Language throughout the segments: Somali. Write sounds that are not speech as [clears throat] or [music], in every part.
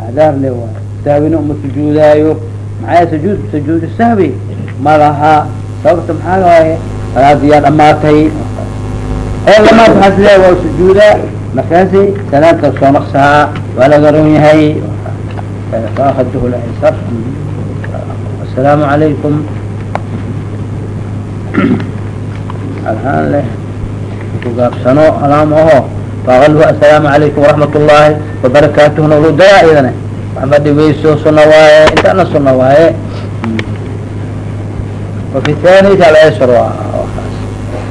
acdaar le waay saahwina uma sujuudaayo? Maxaa sujuud sujuud sahwi? Ma laha. Sababta maxaa waaye? Salaadiyaa dhamaatay. Lamaad waxaa sidaa waa sujuuda markaasi salaadka soo naqsahaa waa laga ron yahay. Faakadhu laysar asalaamu calaykum. Alhaan leh. Kugaabsano alaam aho faaqalhu asalaamu calaykum waraxmat ullaahi wabarakaatuhna uludaya iyadana waxba dhibeyso suna waaye intaana suna waaye wafi thani alcshar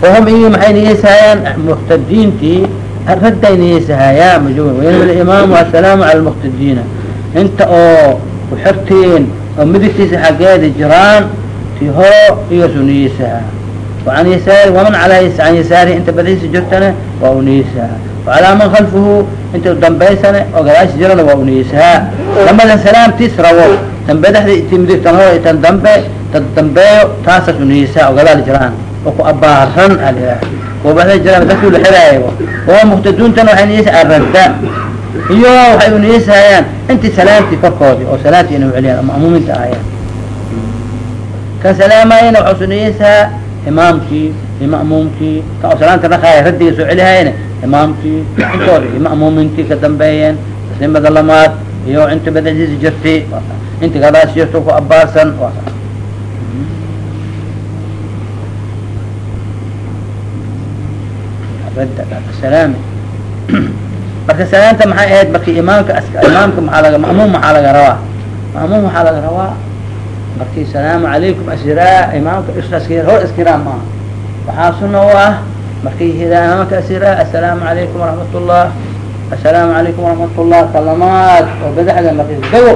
wahum iyo maxay niyeysahayaan muqtadiintii radday niyeysahayaan maj waynama imaamu asalaamu cala lmuqtadiina inta oo ku xirtiin oo midigtiisa xaggeeda jiraan ti hoo iyo وعن يسار ومن على عن يساره انت بديس جرتنا وأنيسها وعلى من خلفه انت دنبيسنا وقلاش جرنا وأنيسها لما ذا سلام تسروا تنبدح تمدك تنهو تندنبي تندنبي تاسس أنيسها وقلال جران وكو أبارن عليها وبعد جران دكتور الحراية وهو مهتدون تنو حين يسأل الرداء iyo waxay uniyeysahayaan inti salaamtii korkoodii oo salaamtii inay celiyaan ama amuuminta ahayaan ka salaamayana waxaa suniyeysahaa imaamkii iyo ma'muumkii ka oo salaamta dhaqaaya raddiga soo celihayana imaamkii iyo ma'muumintii ka dambeeyeen taslimada lamaad iyo inta badadiisa jirtay inta gadaas jirto ku abaarsan marka [clears throat] salaanta maxay ahayd? Marki imaamka imaamka maaa laga ma'muum maxaa laga rabaa ma'muum waxaa laga rabaa marki salaamu calaykum asiraa imaamka hor iskiraa maaha. Waxaa suna u ah markii hidaa imaamka asiraa assalaamu calaykum waraxmat ullah assalaamu calaykum waraxmat ullah kalamaad oo badaxda marki dago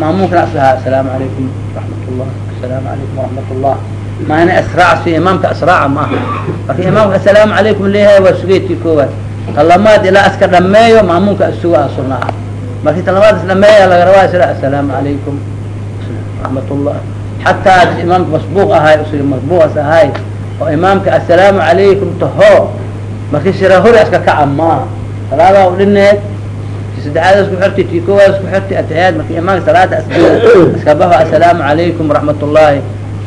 ma'muumkana aslahaa assalaamu calaykum waraxmat ullah assalaamu calaykum waraxmat ullah maana asraac si imaamka asraaca maaha marka imaamka assalaamu calaykum leeyahay waa sugeydkii koowaad. Talamaad ilaa iska dhameeyo ma'muumka asuga sunaa markii talamaad is laga rabaa sira assalaamu calaykum raxmat ullah xataa imaamka masbuuq ahay usiga masbuuqas ahay oo imaamka assalaamu calaykum taho markii sira hori iska kaca maaha salaadaa u dhineed ki saddexaad isku xirtay tii koowaad isku xirtay atixiyaad markii imaamka salaada iska baho assalaamu calaykum waraxmat ullaahi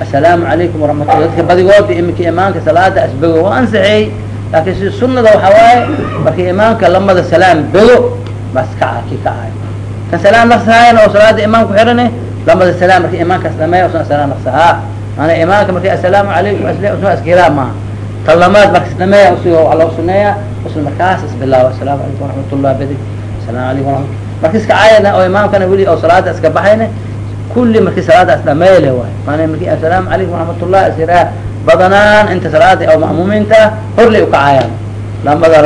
assalaamu calaykum waraxmat ullah dadka badigoodi iminka imaamka salaada asbego waa ansixiyey laakiin si sunada waxaa waaye markii imaamka lamada salaam bego bas kaca ki kacayo kan salaam naqsahayan oo salaada imaam ku lamada salaam marki imaamkaas dhameeya usna salaam naqsahaa maana imaamka marki assalaamu calaykum usna askiraa maaha tan lamaad markas dhameeya usiga waa loo suneeya usna markaas isbilaabo assalaamu calaykum waraxmat ullah badig assalaamu calaykum waraxmat marki iska caayana oo imaamkana weli oo salaada iska baxayne kulli marki salaada is dhameyle waay maana marki assalaamu calaykum waraxmat ullah askiraa badanaan inta salaada oo ma'muumiinta horlay ukacayaan lamada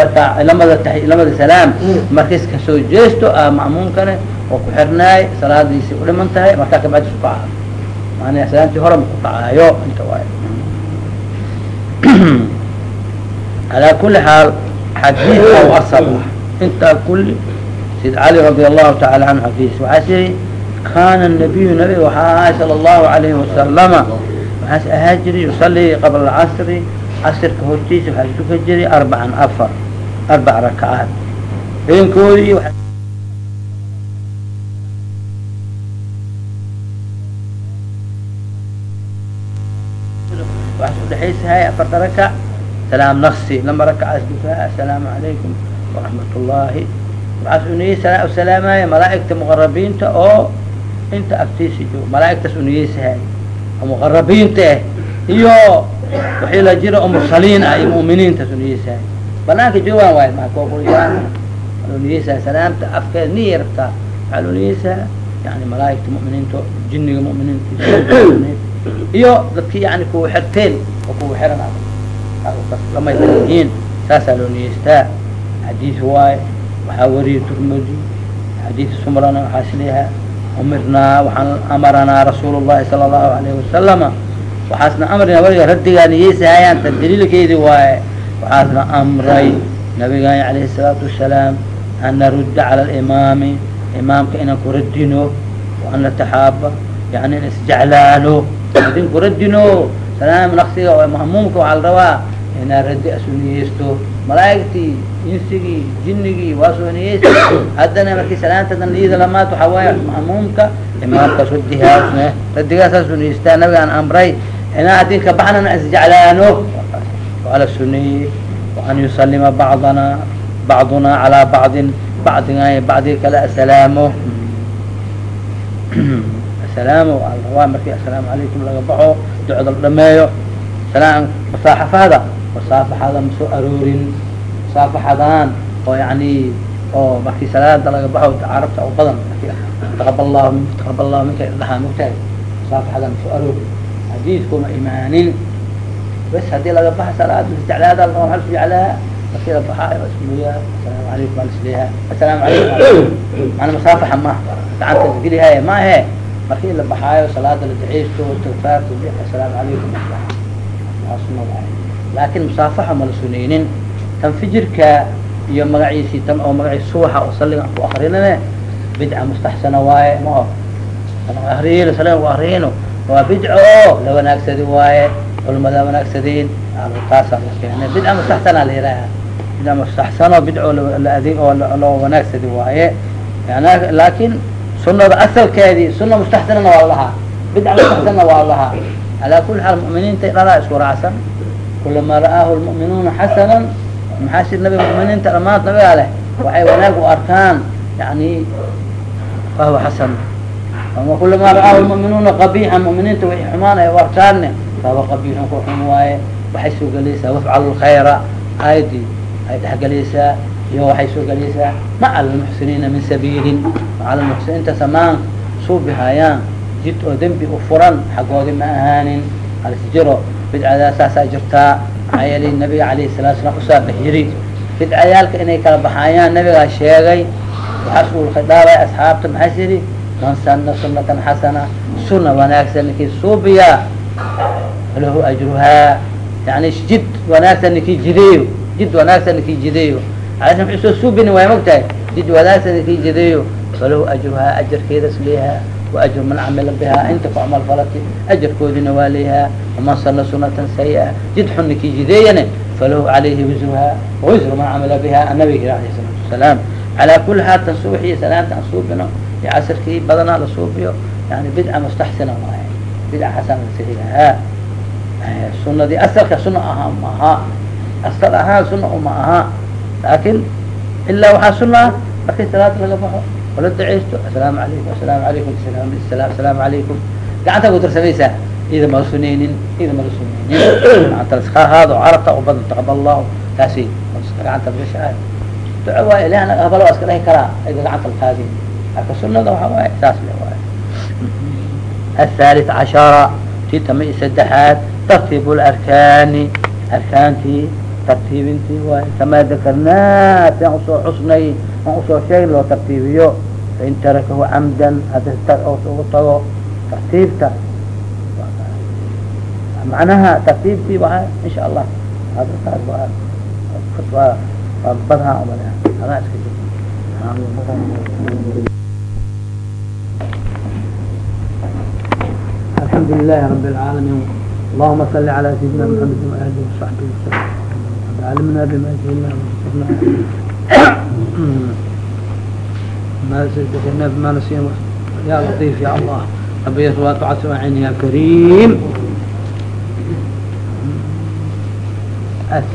lamada ta lamada salaam markis ka soo jeesto a ma'muumkane oo ku xirnaay salaadiisi udhiman tahay markaa kabacdi su kaca maana salaamtii hore ma ku kacaayo inta waay [clears throat] calaa kuli xaal xadiid aw asal intaa kuli sid cali radi allahu taala canhu xadiis. Waxaa siri kana nabiyu nabi waxaa ahay sala allahu alayhi wasalama waxaas ahaa jiri yusalii qabla alcasri. Casrka hortiisa waxaa tukan jiray arbacan afar arbac rakacaad. Beenkoodii udhexaysahay afarta rakac salaam naqsi lama rakacaas dukaa assalaamu calaykum waraxmat ullaahi waxaas uniyey salaamaya malaa'igta muqarabiinta oo inta agtiisa joogo malaa'igtaas uniyeysahay oo muqarabiinta ah iyo waxii la jira oo mursaliin ah iyo mu'miniintaas uniyeysahay banaanka joogaan waay makuwakulyaan waxaa uniyeysaha salaamta afkeeda niya rabtaa waxaa uniyeysaha yani malaa'igta mu'miniinta jiniga mu'miniinta iyo dadki yani kuwa xirteen oo kuwa xiran lamay yihiin saasaa loo niyeystaa xadiis waaye waxaa wariyay turmudi xadiis sumrana waxaa isleeyaha umirnaa waxaan amaranaa rasuul llahi sala allahu alayhi wasalama waxaasna amrina waliga raddigaa niyeysahayaan ta daliilkeedi waaye waxaasna amray nabigan alayhi الsalaatu wasalaam an narudda cala alimaami imaamka inaan ku radino an nataxaaba yani in isjeclaano idin ku salaam naqsiga oo ma'muumka waxaa la rabaa inaa raddi asu niyeysto malaaigtii insigii jinigii waa soo niyeysa [coughs] haddana markii salaantadan liida lamaad waxaa waaya ma'muumka imaamkaas radihaa radigaasaasu niyeystaa nabigaan amray inaa haddii kabaxnana isjeclaano ala suneeyey waan yusalima bacdana bacduna calaa bacdin bacdiga bacdii kale asalaamo [coughs] asalaamo waa markii asalaamu calaykum laga baxo ducda la dhameeyo salaan musaaxafada musaafaxada ma soo aroorin. Musaafaxadaan oo yani oo markii salaada laga baxo carabta oo badan taqabal lahu taqabal lahu minka dhahaa mogtahay musaafaxada ma soo aroorin. Xadiidkuma imaanin. Bas haddii laga baxa salaada isjeclaada waa jeclaa markii la baxaayo ismuya asalaamu calaykum alisleha asalaamu calaykum. Mana musaafaxa maaha gacanta gelihaaya ma markii la baxaayo salaada la duceysto istifaarta asalaamu calaykum. Laakin musaafaxa ma la suneynin tan fijirka iyo magaciisii tan oo magaciis subaxa oo saliga ku akrinane bidca mustaxsana waaye maho ariy saliga ku akriyino waa bidco oo la wanaagsadi waaye culamada wanaagsadeen taasa la keenay bidca mustaxsana la yihaaha bidca mustaxsano bidco laadin oo loo wanaagsadi waaye. Laakin sunada asalkeedii suna mustaxsanana waa lahaa. Bidca [coughs] mustaxsanna waa lahaa. Alaa kuli xaal muminiinta dhalaa isku raacsan. Kulama ra'aahu lmu'minuuna xasana maxaa sir nabiga muminiinta dhamaant nabigaa leh waxay wanaag u arkaan? Yani fahuwa xasan kulama ra'aahu lmu'minuuna qabiixan muminiinta wixii xumaan ay u arkaanne fahuwa qabiixun ku xun waaye. Waxay soo gelaysaa wafcalu lkhayra aayadii ay dhexgelaysaa iyo waxay soo gelaysaa maca almuxsiniina min sabiilin maca almuxsiniinta samaan suubihayaan jid oo dembi u furan xaggoodi ma ahaanin alisjiro bidcadaa saasaa jirtaa maxaa yeelay nabiga alayhi salatu salaam usaa bahiri bidcayaalka inay kala baxaayaan nabigaa sheegay waxaas uu khidaabay asxaabta maxaas yidhi? Man sana sunatan xasana suna wanaagsan ninkii suubiyaa lahu ajruhaa. Yani jid wanaagsan ninkii jideeyo jid wanaagsan ninkii jideeyo ala wuxuu soo suubini waay mogtahay jid wanaagsan ninkii jideeyo falahu ajruhaa ajarkeedas leeyahaa waajru man camila bihaa inta ku camal falati ajarkoodina waa leeyahaa waman sana sunatan sayi-a jid xun ninkii jideeyane falahu calayhi wisruhaa wawisru man camila biha anabigi alayh salaatu wasalaam calaa kuli xaal tan subaxiyo salaanta aan suubino iyo casirkii badanaa la suubiyo yani bidca mustaxsina waaye bidca xasana lasahilahaa sunadii asalka suna ahaa ma aha asal ahaan suna uma aha laakin ilaa waxaa suna ah markii salaada laga baxo wala daceysto asalaamu alaykum asalaamu alaykum asalaamu alaykum gacanta ku darsamaysaa ida mala suneynin ida mala suneynin gacanta laska haado carabta u badan taqabal allahu taasi gacanta lagashaay duco waay ilaah naga habalo iska dhahi karaa ida gacanta laqaadin marka sunada waxa waaye saas le waay athalith cashara tii tama saddexaad tartiib larkaani arkaantii tartiibintii waay kamaa dakarnaa si aan usoo xusnay aan usoo sheegn loo tartiibiyo fain tarakahu camdan hadda ugu tago tartiibta macnaha tartiibtii waa insha allah hadakaas waa waa waa badhaa umale adaa iska jir الحمد لله رب العالمين اللهم صل على سيدنا محمد وآله وصحبه وسلم علمنا بما جهلنا وانصرنا ما ذكرنا بما نسينا يا لطيف يا الله رب يسوع تعسى عيني يا كريم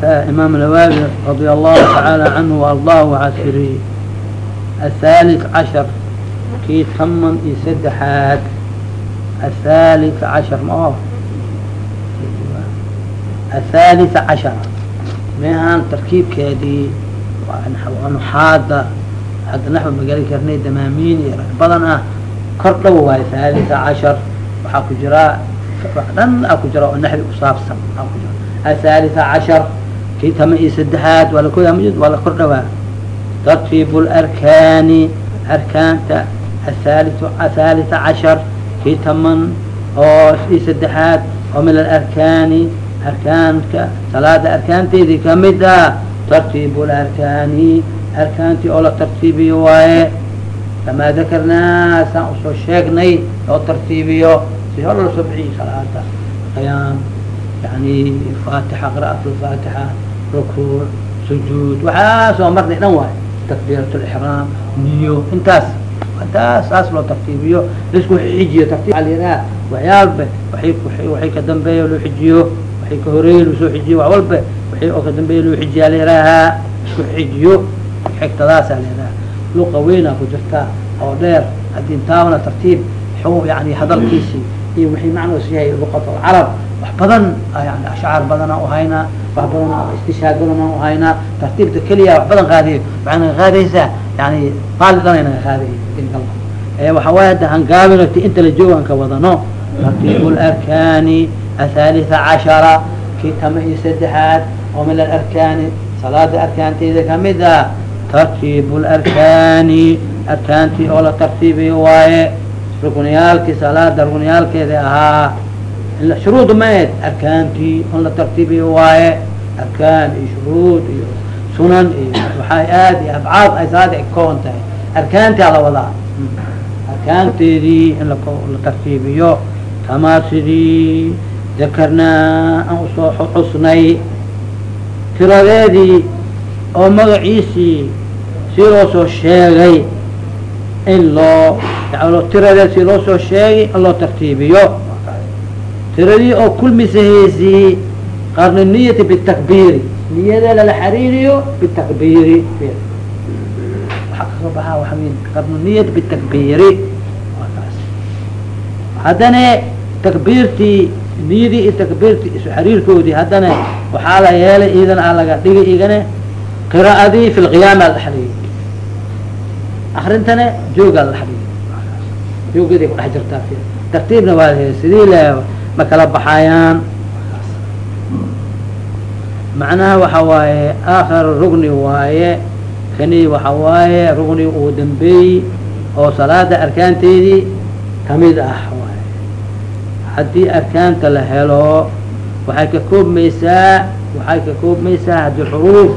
إمام النووي رضي الله تعالى عنه وأرضاه وعسره الثالث عشر كي ثمن يسدحات الثالث عشر ما هو الثالث عشر mehan tarkiibkeedii waa nuxaada hadda naxwa magaali karnay damaamiin iyo rag badan ah. Kor dhow waayo thalitha cashar waxaa ku jiraa wax dhan aa ku jira oo naxwi usaabsan aa ku jira. Athalitha cashar kii iyo saddexaad waa lakoda mujid waa la kor dhowaa. Tartiib larkaani arkaanta athalitu athalitha cashar kii oo iyo saddexaad oo min alarkaani arkaanka salaada arkaanteedii ka mid ah tartiib arkaantii oo la tartiibiyo waaye. Kamaa dakarnaa saan u soo sheegnay loo tartiibiyo si hor la sobciyo salaada qiyaam yani fatixa qira'at rukuuc sujuud waxaasoo marnay dhan waayo takbiirat lixraam niyo intaas intaas saas loo tartiibiyo la isku xijiyo tartiib. Layidhaha waxyaalba waay waxay ka dambeeya loo xijiyo waxay ka horreeya loo soo xijiyo wax walba waxay oo ka dambeeya loo xijiyaa layidhaahaa isku xijiyo xigtadaasaa layidhaha luqa weynaa ku jirta oo dheer haddii intaabana tartiib yani hadalkiisii iyo wixii macnuus yahay luqat alcarab wax badan yani ashcaar badanaa uhaynaa wax badan istishaad badanaa uhaynaa tartiibta keliya wax badan qaadayo waxay naga qaadaysaa yani qaali dhanay naga qaadaya waxa waay hadda hangaabinati inta la joogaan ka wadano tartiib larkaani athalitha cashara kii tama iyo saddexaad oo min alarkaani salaada arkaanteeda ka mid ah tartiib larkaani arkaantii oo la tartiibiyo waaye rukniyaalkii salaada rukniyaalkeeda ahaa shuruud maed arkaantii on la tartiibiyo waaye arkaan iyo shuruud iyo sunan iyo waxay aad iyo abcaad ay salaada ay kooban tahay arkaantii ala in dakarnaa aan u soo xusnay tiradeedii oo magaciisii si loo soo sheegay in loo tiradeed si loo soo sheegay in loo tartiibiyo. Tiradii oo kulmisahaysii qarni niyati bitakbiiri niyada lala xariiriyo bitakbiiri. Waaa ka soo baxaa waa qarnu niyat bitakbiiri. Haddana takbiirtii niyadii iyo takbiirtii isu xariirkoodii haddana waxaa la yeelay iidan a laga dhigi igane qira'adii fi lqiyaama la xariiri akrintana joogaa la xariiri joogeeday ku jirtaa tartiibna waa sidii le ma kala baxayaan. Macnaha waxa waaye aakhir rugni waaye kani waxa waaye rugni uu dambeeyey oo salaada arkaanteedii ka mid ah haddii arkaanta la helo waxay ka koobmaysaa waxay ka koobmaysaa haddii xuruuf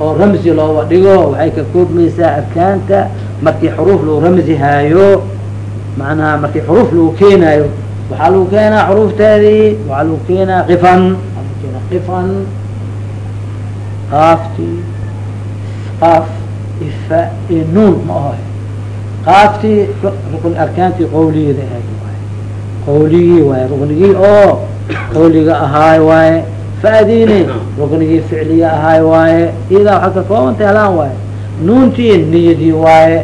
oo ramzi looga dhigo waxay ka koobmaysaa arkaanta markii xuruuf lagu ramzi haayo. Macnaha markii xuruuf lagu keenaayo waxaa lagu keenaa xuruufteedii waxaa lagu keenaa keenaa qifan. Qaaftii qaaf ifa nuun ma aho qaaftii rukn arkaantii qawligeeda ahayd waaye qawligii waaye ruknigii oo qawliga ahaay waaye fa'diini ruknigii ficliga ahaay waaye iyadaa waxaa ka koobantay halaan waaye. Nuuntii niyadii waaye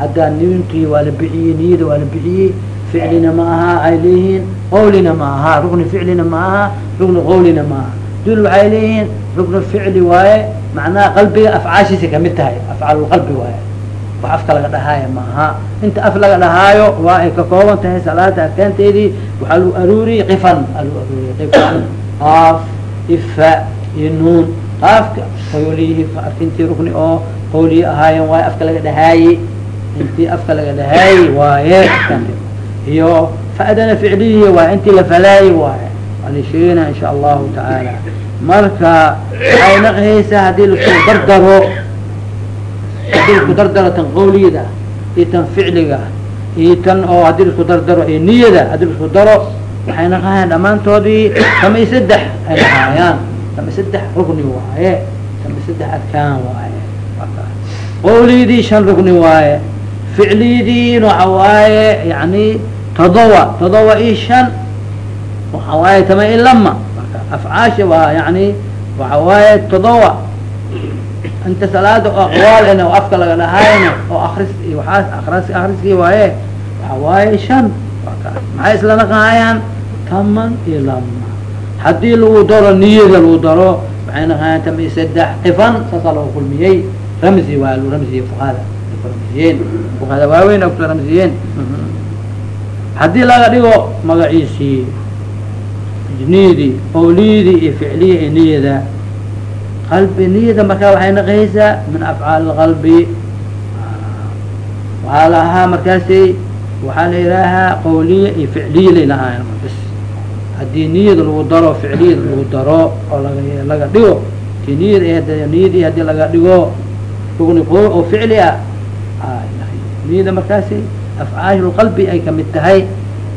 haddaa nuuntii waa la bixiyey niyada waa la bixiyey ficlina ma aha ay leeyihiin qawlina ma aha rukni ficlina ma aha rukni qawlina ma aha. Dul waxay leeyihiin ruknu ficli waaye macnaha qalbiga afcaashiisa ka mid tahay afcaalulqalbi waaye wax afka laga dhahaayo ma aha inta af laga dhahaayo waa ay ka kooban tahay salaada arkaanteedii waxaa lagu aruuriyey qifan. Aa lagu aruuriyey qifan. Qaaf ifa iyo nuun. Qaafka qawliyihi arkintii rukni oo qawliyi ahaayeen waaye afka laga dhahaaye. Intii afka laga dhahaaye waaye iyo fa'dana ficliyi waaye intii la falaayi waaye. Waan sheegayna insha allahu tacaala. Marka waxay naqhaysaa haddii lasku dardaro lasku dardaro tan qawliyada iyo tan ficliga iyo tan oo haddii lasku dardaro iyo niyada haddii lasku daro waxay naqahayaan dhammaantoodii tama saddex ay naqaayaan tama saddex rugni waaye tama saddex arkaan waaye. Qawliyadii shan rugni waaye ficliyadiin waxa waaye yani todoba todoba iyo shan waxa waaye tama i lama. Afcaasha waa yani waxa waaye todoba inta salaada oo aqwaal oo afka laga dhahaayna oo akris iyo akras akriskii waaye. Waxa waaye shan maxay isla naqahayaan taman iyo lama haddii lagu daro niyada lagu daro waxay naqahayaan tama iyo saddex qifan saasaa lagu kulmiyey. Ramzi waa lu ramziyey fuqahada ay fuqahada waaweyn ay ku ramziyeen. Haddii laga dhigo magaciisii niyadii qawliyadii iyo ficliya iyo niyada qalbi niyada markaa waxay naqaysaa min afcaal qalbi. Waxaa la ahaa markaasi waxaa la yidhaahaa qawliya iyo ficliya lailahaaya bs haddii niyada lagu daro ficliyada lagu daro oo laga laga dhigo ti niyad niyadii haddii laga dhigo rugni oo ficli ah niyada markaasi afcaashu qalbi ay ka mid tahay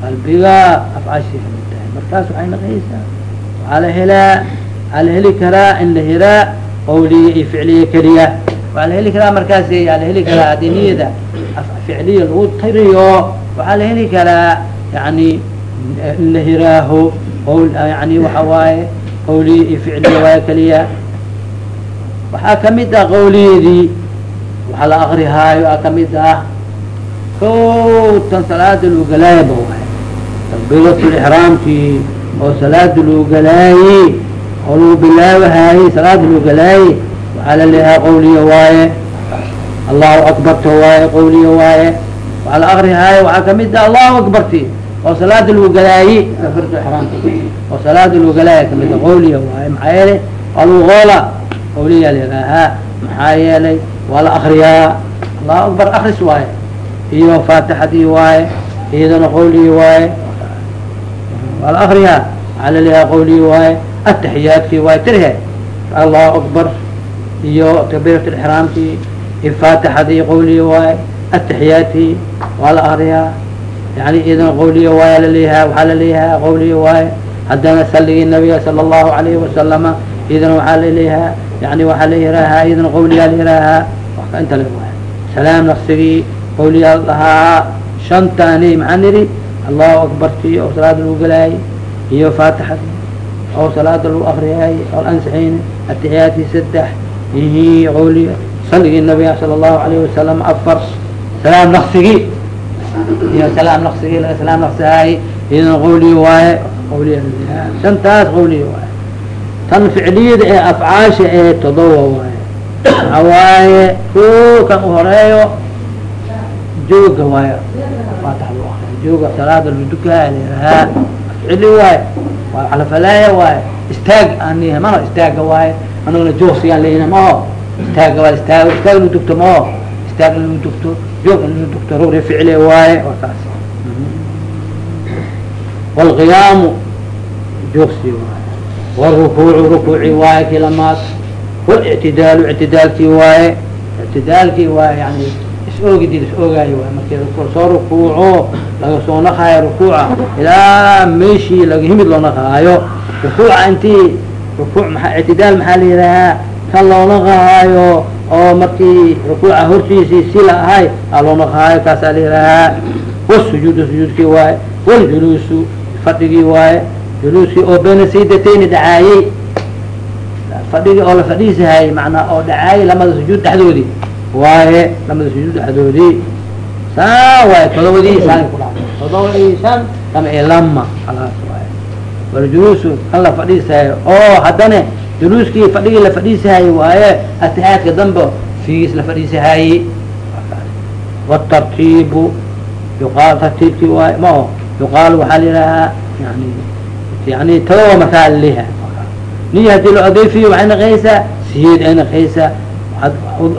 qalbiga afcaashii ka mid tahay. Markaas waxay naqaysaa waxaa la helaa waxaa la heli karaa in la helaa qawliya iyo ficliya keliya. Waa la heli karaa markaasi yaa la heli karaa haddii niyada ficliya lagu tiriyo waxaa la heli karaa yani in la hiraaho yani waxa waaye qawliya iyo ficliya waaya keliya. Waxaa ka mid ah qawliyadii waxa la akrihaayo a ka mid ah ko tan salaada loo galaayaba waay takbiiratulixraamkii oo salaada loo galaayey oo lagu bilaabahaayey salaada loo galaayey waxaa la leeyahay qawliya waaye allahu akbarta waaye qawliya waaye waxaa la akrihaayo waxaa ka mid ah allahu akbarti oo salaada lagu galaayey takbiiratulixraamki oo salaada loo galaaya ka mid ah qawliya waaye maxaa yeelay waa lagu qoola qawliya layihaahaa maxaa yeelay waa la akriyaa allahu akbar akris waaye iyo faatixadii waaye iyadana qawlii waaye waa la akriyaa waxaa la leeyahay qawlii waaye ataxiyaadkii waaye tirhe allahu akbar iyo takbiirat lixraamkii iyo faatixadii qawlii waaye ataxiyaadkii waa la akriyaa yani iyadana qawliya waaye la leeyahay waxaa la leeyahay qawliya waaye haddana saligii nabiga sala allahu alayhi wasalama iyadana waxaa laleeyahaa yani waxaa la yihaahaa iyadana qawliyaa la yihaahaa waka inta le waay salaam naqsigii qawliyaa lahaa shantani maxaa nidhi allahu akbartii oo salaada lagu galaayay iyo faatixadii oo salaada lagu akriyay oo ansaxayni atixiyaadkii saddex ihi qawliya saligii nabiga sala allahu alayhi wasalam afar salaam naqsigii iyo salaam naqsigii laga salaam naqsihaay iyadana qawliya waaye qawliya shantaas qawliya waaye tan ficliyada ee afcaasha ee todoba waaye waxa waaye ko kan uhoreeyo jooga waayo lu akriya jooga salaada ladukaha layirahaa ficli waaye waa calafalaaya waaye istaag aan mana istaaga waaye. Anagana joogsiyaan leeyna maho istaaga waa istaag istaag lagu dugto maho istaag lagu dugto joog lagu dugto rugri ficli waaye waa kaas waalqiyaamu joogsi waaye. Wاrukuucu rukuuci waaye kii lamaad wاlictidaalu ictidaalkii waaye. Ictidaalkii waaye yani is-oogidii is-oogaayo waay markii soo rukuuco laga soo naqaayo rukuuca. Ilaa meeshii laga himid loo naqaayo. Rukuuca intii rukuuc maa ictidaal maxaa la yidhahaa kan loo naqahaayo oo markii rukuuca hortiisii si la ahay aa loo naqahaayo kaasaa la yidhahaa wasujuudu sujuudkii waaye. Wاljuluusu fadhigii waaye. Juluuskii oo bayna saydatayni dhacaayey fadhigii oo la fadhiisahayey manaa oo dhacaayey lamada sujuud dhexdoodii waaye lamada sujuud dhexdoodii. Saa waaye todobadii saan ku dhacday. Todoba iyo shan lama iyo lama alaas waaye. Waljuluusu kan la fadhiisahayo oo haddana juluuskii fadhigii la fadhiisahayey waaye atixiyaadka dambe figiis la fadhiisahayey wtartiibu yuqaal tartiibkii waaye mao yuqaal waxaa la yidhahaa yani yani todoba markaa liha niya loo adeefiyo waxay naqaysaa siyeed ay naqaysaa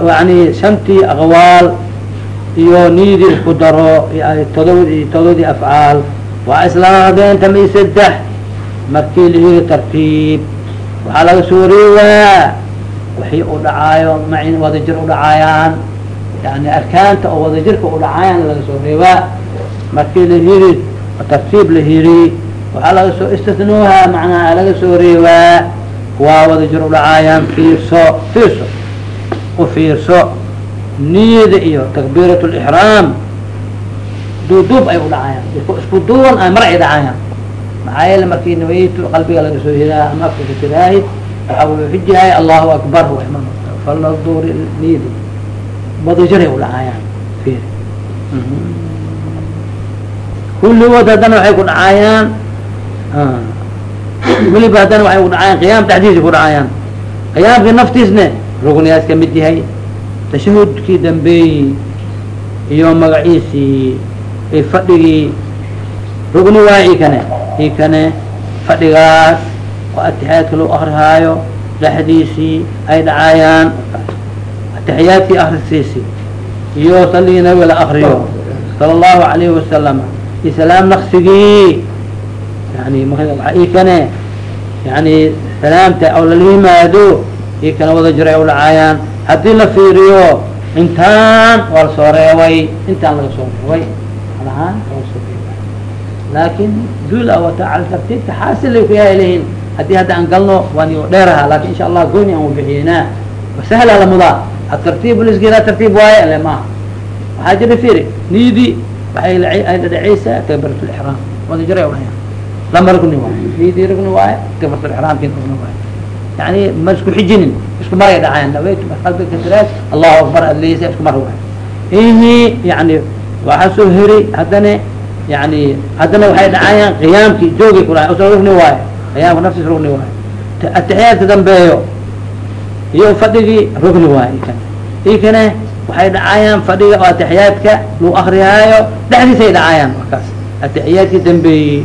yani shantii aqwaal iyo niyadii isku daro todobadi todobadii afcaal. Waa islaadeen tami saddex. Markii lihi tartiib. Waxaa laga soo reebaa waxay u dhacaayo ma wadajir u dhacaayaan yani arkaanta oo wadajirka u dhacaayaan laga soo reebaa markii lahiri tartiib lahiri waxaa laga soo istinooha macnaha laga soo reebaa waa wada jir udhacaayaan fiirso fiirso u fiirso niyada iyo takbiirat lixraam duuduub ay udhacaayaan isku duuban a mar ay dhacaayaan maxaa yeele markii nawaytu qalbiga laga soo hiraa ama afka ka tiraahid waxa uu xijahay allahu akbar faladuuri niyada wada jiray udhacaayaan fiir kulligood haddana waxay ku dhacaayaan weliba haddana waxay ku dhacayaan qiyaam dhexdiisa ku dhacayaan. Qiyaamkii naftiisne rugniyaas ka mid yahay tashahudkii dambeeyey iyo magaciisii fadhigii rugni waay ikane ikane fadhigaas oo atixiyaadka loo akrihaayo dhexdiisii ay dhacayaan atixiyaadkii akrisiisii iyo saligii nabiga la akriyo sala allahu alayhi wasalam iyo salaam naqsigii yani waa ikane yani salaamta oo lala yimaado ikana wada jir ay udhacaayaan haddii la fiiriyo intaan waa la soo reebay. Intaan laga soo reebay. Alahaan laga soo reebay. Laakin duula wata cala tartiibka xaasilay ku yahay haddii hadda aan galno waan dheeraha laakiin insha allah gooni aan ubixiyeynaa sahla lamudaa atartiib lisgila tartiib waaye le maha waxaa jira firi niidii waxay ay dhadhaceysaa takbirat lixraam wada jira dhaya lama rugni waayo niidii rugni waaye takbirat lixraamkin rugni waaye yani ma isku xijinin isku maray tiraas allahu akbar adleysa isku mar ihi yani waxaa soo heri haddana yani haddana waxay dhacayaan qiyaamkii joogi kula usa rugni waayo qiyaamka naftiis rugni waayo atixiyaadka dambeeyo iyo fadhigii rugni waayo kan ikane waxay dhacayaan fadhiga oo atixiyaadka lagu akrihaayo dhexdiisay dhacayaan markaas atixiyaadkii dambeeyey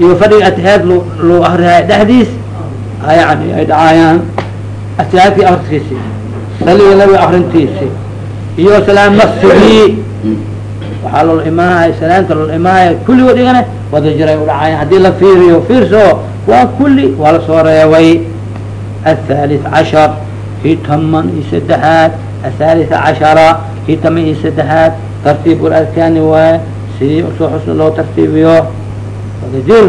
iyo fadhiga atixiyaad l lagu akrihaayo dhexdiis yani ay dhacayaan asyaati akriisi saliga nabiga akrintiisi iyo salaam masigi hmm. waxaa lol imaanay salaanta lol imaanay kulligood igana wada jiray udhacayaan haddii la fiiriyo fiirso waa kulli waa la reebay. Athaalis cashar kii taman iyo saddexaad athaalisa cashara kii taman iyo saddexaad tartiib ularkaani waaye sidii soo xusn loo tartiibiyo. Wada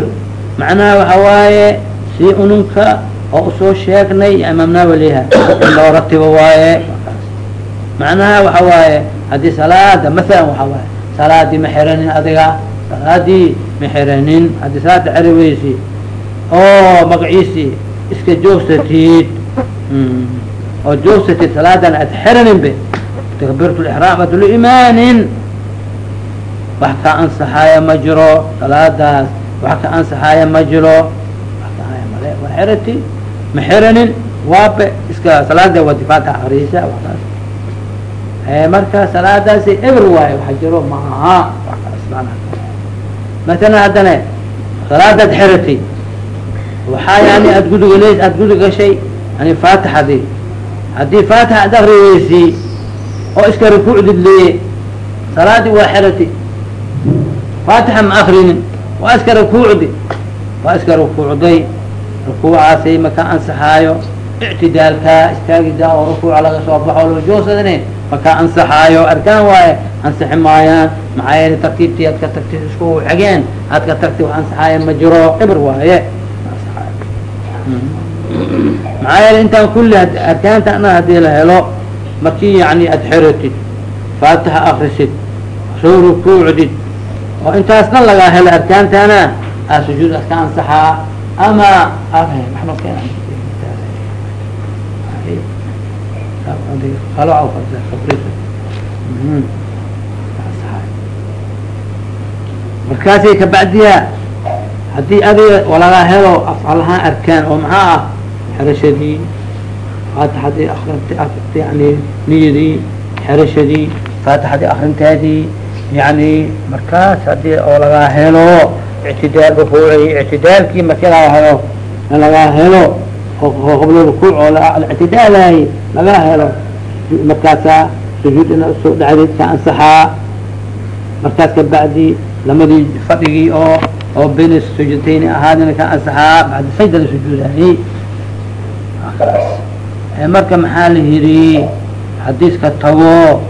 macnaha waxa waaye si ununka oo u soo sheegnay imaam nawaliha in loo ratibo waaye macnaha waxa waaye haddii salaada masalan waxa waaye salaadii ma xiranin adiga salaadii ma xiranin haddii salaada xeri weysi oo magaciisii iska joogsatid oo joogsatid salaadan ad xeranin be takbirat lixraam ad la imaanin. Wax ka ansaxaaya ma jiro salaadaas wax ka ansaxaaya ma jiro wax kaaya male waa xerati ma xeranin waabe iska salaada wadifaata akriysa wakaas marka salaadaasi eber waayo waxa jiro ma aha masalan haddana salaadaad xeratay waxaa yani aada gudugalas aada gudugashay yani faatixadii haddii faatixa ad akriyeysi oo iska rukuucdid leye salaadii waa xerati faatixa ma akrinin waa iska rukuucdi waa iska rukuucday rukuucaasi maka ansaxaayo ictidaalka istaagida oo rukuuca laga soo baxo lajoosadane maka ansaxaayo arkaan waaye ansixi maayaan maxaa yeele tartiibtii aad ka tagti isku xegeen aad ka tagti wax ma jiro ibr waaye. Maxaa yeele intaan kulli arkaanta ana haddii la helo markii yani ad xeratid faatixa akrisid soo rukuucdid oo intaas dhan lagaa helo arkaantana aa sujuud aska ansaxaa ama markaasay kabacdiya haddii adiga laga helo afcalahaan arkaan oo maxaa ah xerashadii faatixadii akrinti yani niyadii xerashadii faatixadii akrinteedii yani markaas haddii oo lagaa helo ictidaal rukuuci ictidaalkii markii laga helo lagaa helo oo qablo rukuuc oo ictidaalay laga helo markaasaa sujuud ina u soo dhacdid ka ansaxaa markaas kabacdi lamadii fadhigii oo oo bn sujuudtayni ahaadina ka ansaxaa bacda sajdada sujuudaani marka maxaa la yidhi hadiiska tago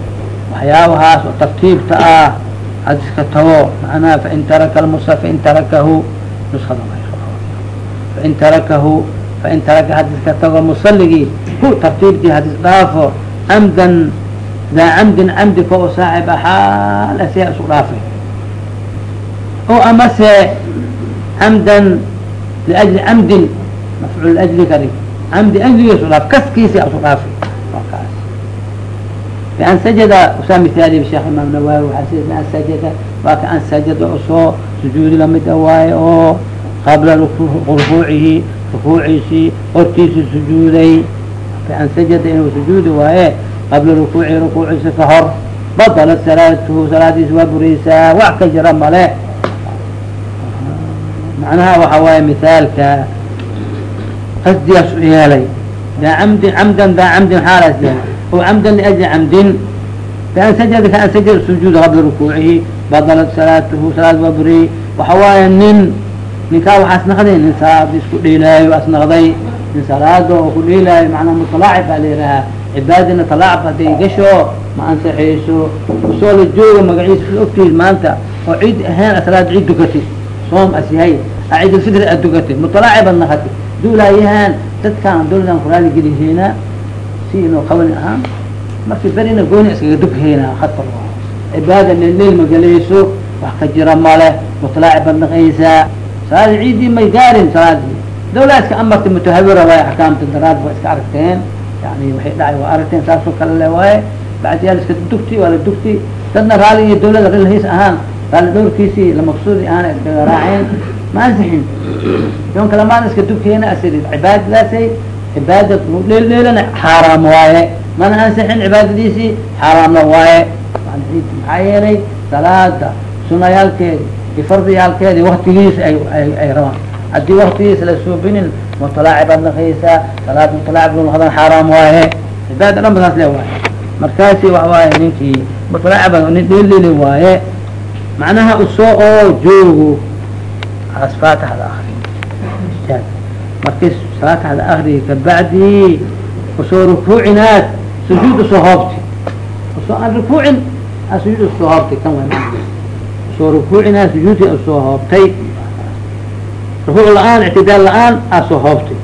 waxyaabahaas oo tartiibta ah hadiiska tago macnaha fain taraka musa fain tarakahu fain tarakahu fain taraka hadiiska tago musaligii ku tartiibtii hadis dhaafo camdan daa camdin camdi ko saaxib axaal asiya isu dhaafay o amase camdan liajli camdin mafcuul ajli kari camdi ajligiisu dhaaf kaskiisi isu dhaafay bian sajada usaa mihaaliy sheekh imaam nawawi waxaa sida bian sajada waa ka an sajada u soo sujuudi la mid a waaye oo qabla rukuucihi rukuuciisii hortiisi sujuuday. Bian sajada inuu sujuudi waaye qabla rukuucihi rukuuciisa ka hor badalat salaatuhu salaadiisa waa bureysaa wax ka jira male macnaha waxa waaye mithaalka qasdigaas u yeelay. Daa camdin camdan daa camdin xaalaas yeelay camdan liajli camdin bian sajada ka an sajada sujuuda qabla rukuucihi badalat salaatuhu salaad waa buriyey waxa waaye nin ninkaa waxaas naqday nin salaad isku dhiilaayo as naqday nin salaada oo ku dhiilaayo macnaa mutalaacib baa la yidhahaa cibaadina talaacib hadday gasho ma ansaxayso u soo la jooga magaciisa sida ogtihiid maanta oo ciid ahayn salaad ciid dukatid soom as yahay mutalaacib ad duulaayahaan dadkaan dowladan kuraali gelihiina si inuu qabani ahaan marki berina gooni iskaga dukheyna hatar cibaada leel magalayso wax ka jira male mutlaaci baad naqaysaa salaada ciidii may gaarin salaadii dawlaa iska amarta mutahawira waaye axkaamta daraad waa iska aragteen yani waxay dhacay waa aragteen saasoo kale le waaye bacdiyaa la iska dugti waa la dugti dadna raali iyo dawlada rilhiis ahaan raali dhowrkiisii lamaqsuudi ahaan iskaga raaceen ma ansixin yon kale maan iska dugkeena asiri cibaadadaasay cibaada dheeldheelana xaaraam waaye mana ansixin cibaadadiisii xaaraamna waaye maxaa yeelay salaada sunayaalkeedi iyo fardiyaalkeedi waktigiisa ay ay rabaan haddii waktigiisa la suubinin mutalaaci baad naqaysaa salaad mutalaaci buu noqdan xaaraam waaye cibaada dhan badaas le waaye markaasi wax waaye ninkii mutalaaci ba nin dheeldheeli waaye macnaha u soo oo joogo as faatixda akri markii faatixda akri kabacdi u soo rukuucinaad sujuud u soo hoobti. Usoo aan rukuucin a sujuud u soo hoobtay kan way u soo rukuucinaad sujuudti u soo hoobtay. Rukuuc la'aan ictidaal la'aan aa soo hoobtay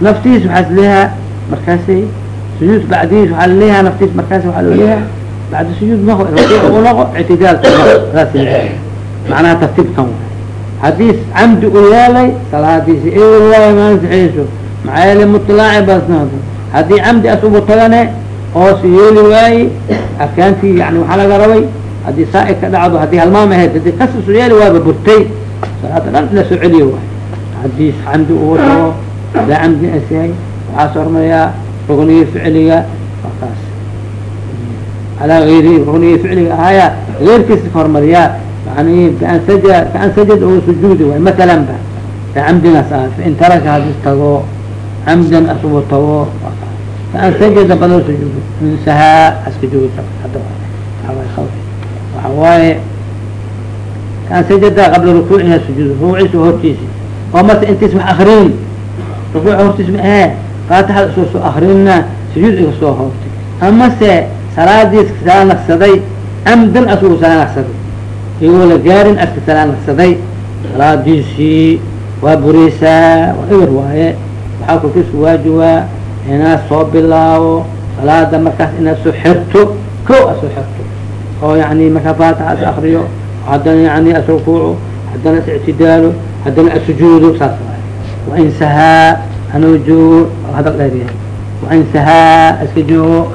naftiis waxaa isleeyahaa markaasay sujuud bacdiis waxaa laleeyahaa naftiis markaas waxaa laleeyahaa bacdi sujuud maqo rukuuc u noqo ictidaalka saas macnaha tartiibkan way haddii camdi u yeelay salaadiisi waay maansaxayso maxaa yeele mutlaaci baasnado haddii camdi as ugu tagane hoos yeeli waaye arkaantii yani waxaa laga rabay haddii saa-i ka dhacdo haddii halmaam ahayd haddii kas isu yeeli waaba burtay salaada dhan la soo celiyo waay haddii camdi ugu tago hadaa camdi asyahay waxaa sormayaa rugniyi ficliga wakaas alaa ayri rugniyi ficliga ahaya geyrkiisa ka yani kaan saja kaan sajad oo sujuudi waay matalan ba camdigaas ah fain taraka hadis tago camdan asugu tago kaan sajada badoo sujuud insahaa aska joogi hadda waxa waaye kaan sajada qabla rukuuciha sujuud rukuuciisa hortiisi oo marka intiis wax akrin rukuuc hortiis ma ahe faatixada isoo soo akrinna sujuud iga soo hoobtay amase salaadiis sala naqsaday camdan asugu sala naqsaday la gaarin aska sala naqsaday salaadiisii waa burisaa waa ewer waaye waxaa korkiisku waajibaa inaad soo bilaabo salaada markaas inaad soo xirto ko aad soo xirto oo yani markaa faatixa as akriyo haddana yani as rukuuco haddana as ictidaalo haddana as sujuudo saas waaye wain sahaa anuu joogo hadal dheer yahay wain sahaa iska joogo